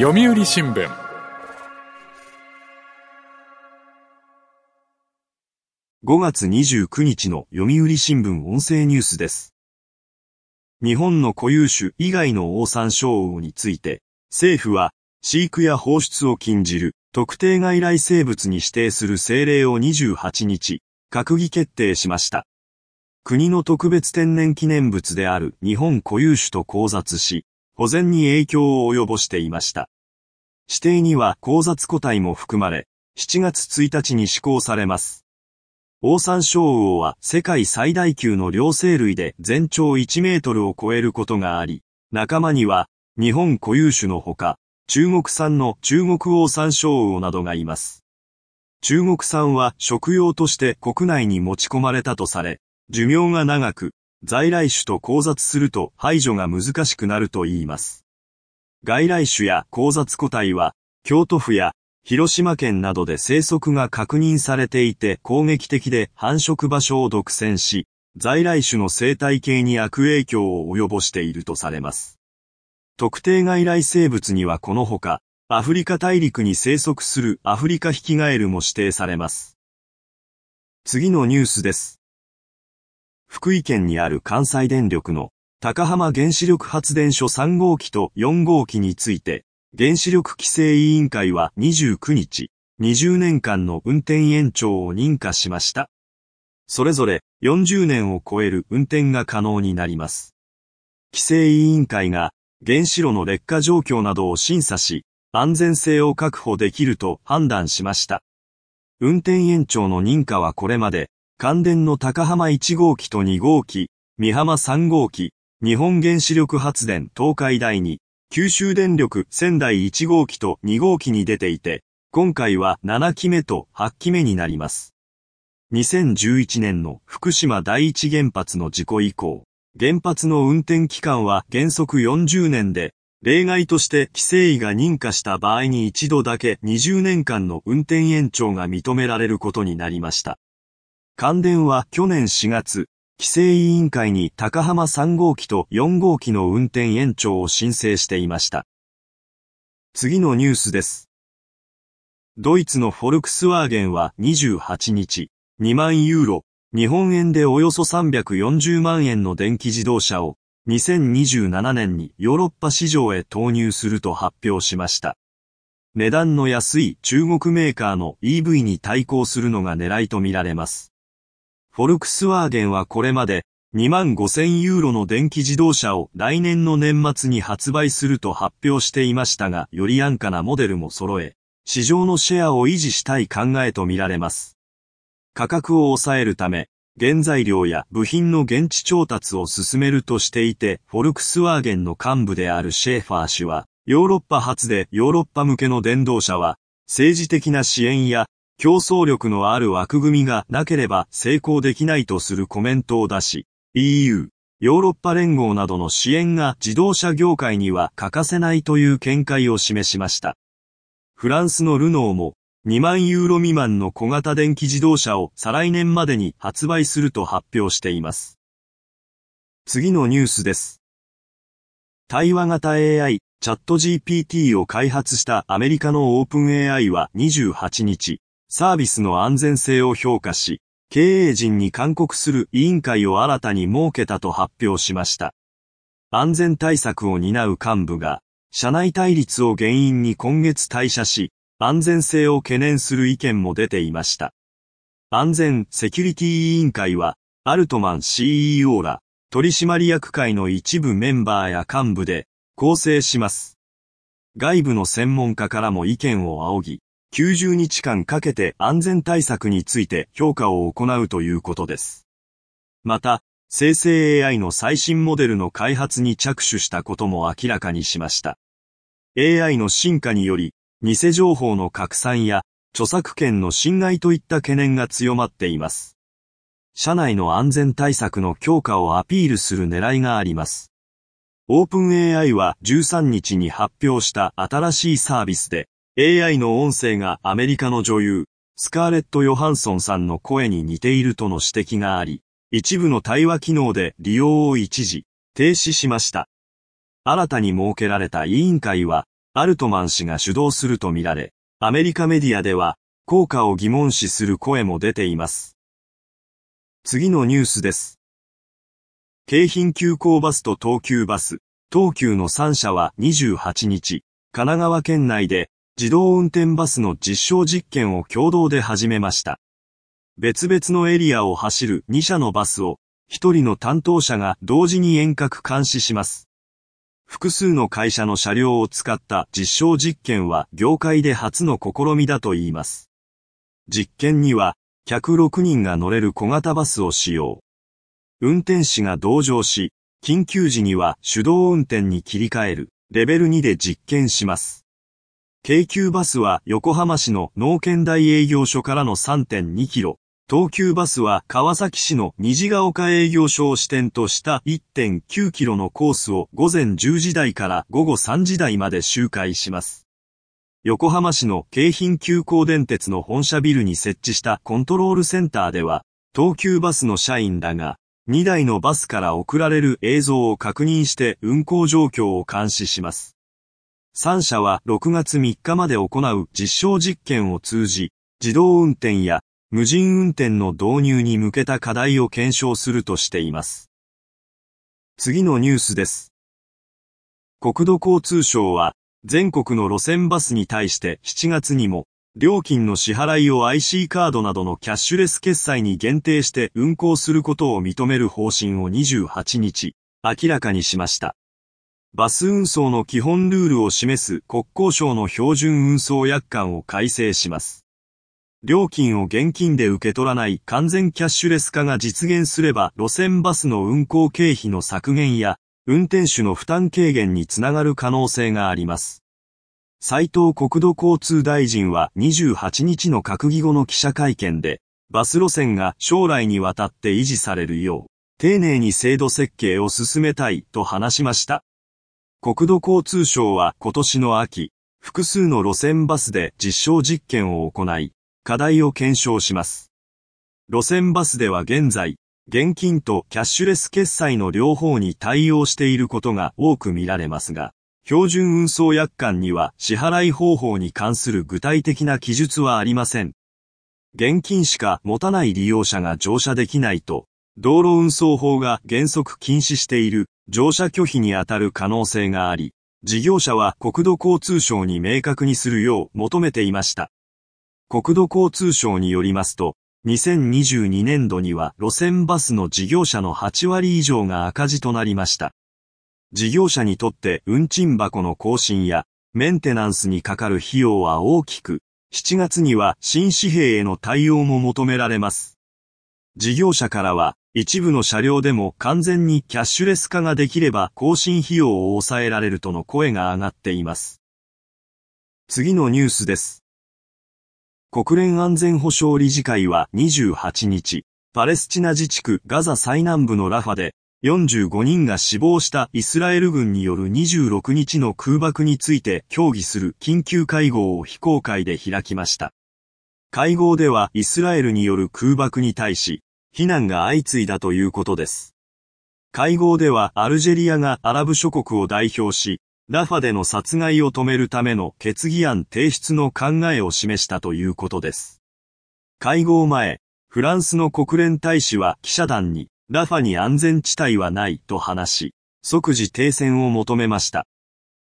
読売新聞5月29日の読売新聞音声ニュースです。日本の固有種以外のオオサンショウウオについて、政府は飼育や放出を禁じる特定外来生物に指定する政令を28日、閣議決定しました。国の特別天然記念物である日本固有種と交雑し、保全に影響を及ぼしていました。指定には交雑個体も含まれ、7月1日に施行されます。オオサンショウウオは世界最大級の両生類で全長1メートルを超えることがあり、仲間には日本固有種のほか、中国産の中国オオサンショウウオなどがいます。中国産は食用として国内に持ち込まれたとされ、寿命が長く、在来種と交雑すると排除が難しくなると言います。外来種や交雑個体は、京都府や広島県などで生息が確認されていて攻撃的で繁殖場所を独占し、在来種の生態系に悪影響を及ぼしているとされます。特定外来生物にはこのほか、アフリカ大陸に生息するアフリカヒキガエルも指定されます。次のニュースです。福井県にある関西電力の高浜原子力発電所3号機と4号機について、原子力規制委員会は29日、20年間の運転延長を認可しました。それぞれ40年を超える運転が可能になります。規制委員会が原子炉の劣化状況などを審査し、安全性を確保できると判断しました。運転延長の認可はこれまで関電の高浜1号機と2号機、三浜3号機、日本原子力発電東海第2、九州電力仙台1号機と2号機に出ていて、今回は7機目と8機目になります。2011年の福島第一原発の事故以降、原発の運転期間は原則40年で、例外として規制委が認可した場合に一度だけ20年間の運転延長が認められることになりました。関電は去年4月、規制委員会に高浜3号機と4号機の運転延長を申請していました。次のニュースです。ドイツのフォルクスワーゲンは28日、2万ユーロ、日本円でおよそ340万円の電気自動車を2027年にヨーロッパ市場へ投入すると発表しました。値段の安い中国メーカーの EV に対抗するのが狙いとみられます。フォルクスワーゲンはこれまで2万5000ユーロの電気自動車を来年の年末に発売すると発表していましたが、より安価なモデルも揃え、市場のシェアを維持したい考えとみられます。価格を抑えるため、原材料や部品の現地調達を進めるとしていて、フォルクスワーゲンの幹部であるシェーファー氏は、ヨーロッパ発でヨーロッパ向けの電動車は、政治的な支援や競争力のある枠組みがなければ成功できないとするコメントを出し、EU、ヨーロッパ連合などの支援が自動車業界には欠かせないという見解を示しました。フランスのルノーも2万ユーロ未満の小型電気自動車を再来年までに発売すると発表しています。次のニュースです。対話型 AI チャット GPT を開発したアメリカのオープン AI は28日、サービスの安全性を評価し、経営陣に勧告する委員会を新たに設けたと発表しました。安全対策を担う幹部が、社内対立を原因に今月退社し、安全性を懸念する意見も出ていました。安全セキュリティ委員会は、アルトマン CEO ら、取締役会の一部メンバーや幹部で、構成します。外部の専門家からも意見を仰ぎ、90日間かけて安全対策について評価を行うということです。また、生成 AI の最新モデルの開発に着手したことも明らかにしました。AI の進化により、偽情報の拡散や著作権の侵害といった懸念が強まっています。社内の安全対策の強化をアピールする狙いがあります。オープン AI は13日に発表した新しいサービスで、AI の音声がアメリカの女優、スカーレット・ヨハンソンさんの声に似ているとの指摘があり、一部の対話機能で利用を一時停止しました。新たに設けられた委員会は、アルトマン氏が主導するとみられ、アメリカメディアでは、効果を疑問視する声も出ています。次のニュースです。京浜急行バスと東急バス、東急の3社は28日、神奈川県内で自動運転バスの実証実験を共同で始めました。別々のエリアを走る2社のバスを、1人の担当者が同時に遠隔監視します。複数の会社の車両を使った実証実験は業界で初の試みだといいます。実験には、客6人が乗れる小型バスを使用。運転士が同乗し、緊急時には手動運転に切り替える、レベル2で実験します。京急バスは横浜市の農研大営業所からの3.2キロ、東急バスは川崎市の虹ヶ丘営業所を支点とした1.9キロのコースを午前10時台から午後3時台まで周回します。横浜市の京浜急行電鉄の本社ビルに設置したコントロールセンターでは、東急バスの社員らが、2台のバスから送られる映像を確認して運行状況を監視します。3社は6月3日まで行う実証実験を通じ、自動運転や無人運転の導入に向けた課題を検証するとしています。次のニュースです。国土交通省は全国の路線バスに対して7月にも、料金の支払いを IC カードなどのキャッシュレス決済に限定して運行することを認める方針を28日、明らかにしました。バス運送の基本ルールを示す国交省の標準運送約款を改正します。料金を現金で受け取らない完全キャッシュレス化が実現すれば路線バスの運行経費の削減や運転手の負担軽減につながる可能性があります。斉藤国土交通大臣は28日の閣議後の記者会見で、バス路線が将来にわたって維持されるよう、丁寧に制度設計を進めたいと話しました。国土交通省は今年の秋、複数の路線バスで実証実験を行い、課題を検証します。路線バスでは現在、現金とキャッシュレス決済の両方に対応していることが多く見られますが、標準運送約款には支払い方法に関する具体的な記述はありません。現金しか持たない利用者が乗車できないと、道路運送法が原則禁止している乗車拒否にあたる可能性があり、事業者は国土交通省に明確にするよう求めていました。国土交通省によりますと、2022年度には路線バスの事業者の8割以上が赤字となりました。事業者にとって運賃箱の更新やメンテナンスにかかる費用は大きく、7月には新紙幣への対応も求められます。事業者からは一部の車両でも完全にキャッシュレス化ができれば更新費用を抑えられるとの声が上がっています。次のニュースです。国連安全保障理事会は28日、パレスチナ自治区ガザ最南部のラファで、45人が死亡したイスラエル軍による26日の空爆について協議する緊急会合を非公開で開きました。会合ではイスラエルによる空爆に対し、非難が相次いだということです。会合ではアルジェリアがアラブ諸国を代表し、ラファでの殺害を止めるための決議案提出の考えを示したということです。会合前、フランスの国連大使は記者団に、ラファに安全地帯はないと話し、即時停戦を求めました。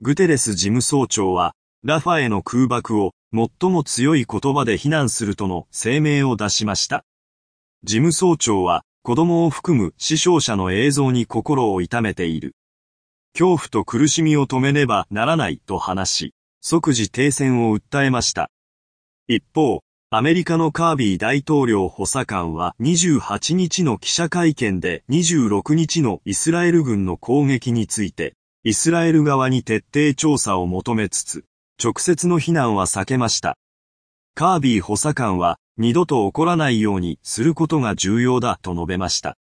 グテレス事務総長は、ラファへの空爆を最も強い言葉で非難するとの声明を出しました。事務総長は、子供を含む死傷者の映像に心を痛めている。恐怖と苦しみを止めねばならないと話し、即時停戦を訴えました。一方、アメリカのカービー大統領補佐官は28日の記者会見で26日のイスラエル軍の攻撃について、イスラエル側に徹底調査を求めつつ、直接の非難は避けました。カービー補佐官は二度と起こらないようにすることが重要だと述べました。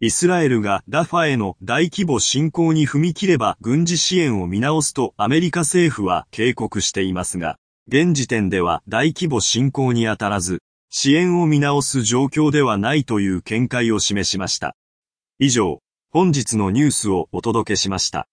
イスラエルがラファへの大規模侵攻に踏み切れば軍事支援を見直すとアメリカ政府は警告していますが、現時点では大規模侵攻に当たらず、支援を見直す状況ではないという見解を示しました。以上、本日のニュースをお届けしました。